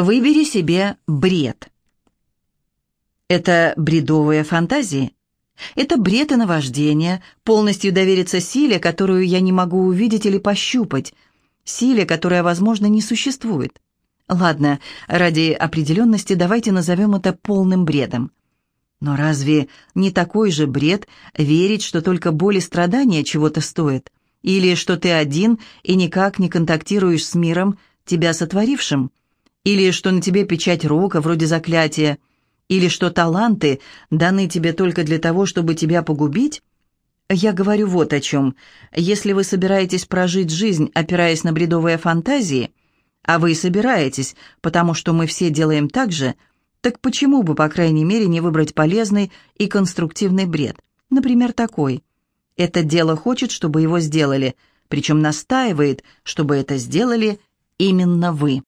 Выбери себе бред. Это бредовые фантазии. Это бред и наваждение, полностью довериться силе, которую я не могу увидеть или пощупать, силе, которая, возможно, не существует. Ладно, ради определенности давайте назовем это полным бредом. Но разве не такой же бред верить, что только боль и страдания чего-то стоят? Или что ты один и никак не контактируешь с миром, тебя сотворившим? Или что на тебе печать рока, вроде заклятия? Или что таланты даны тебе только для того, чтобы тебя погубить? Я говорю вот о чем. Если вы собираетесь прожить жизнь, опираясь на бредовые фантазии, а вы собираетесь, потому что мы все делаем так же, так почему бы, по крайней мере, не выбрать полезный и конструктивный бред? Например, такой. Это дело хочет, чтобы его сделали, причем настаивает, чтобы это сделали именно вы.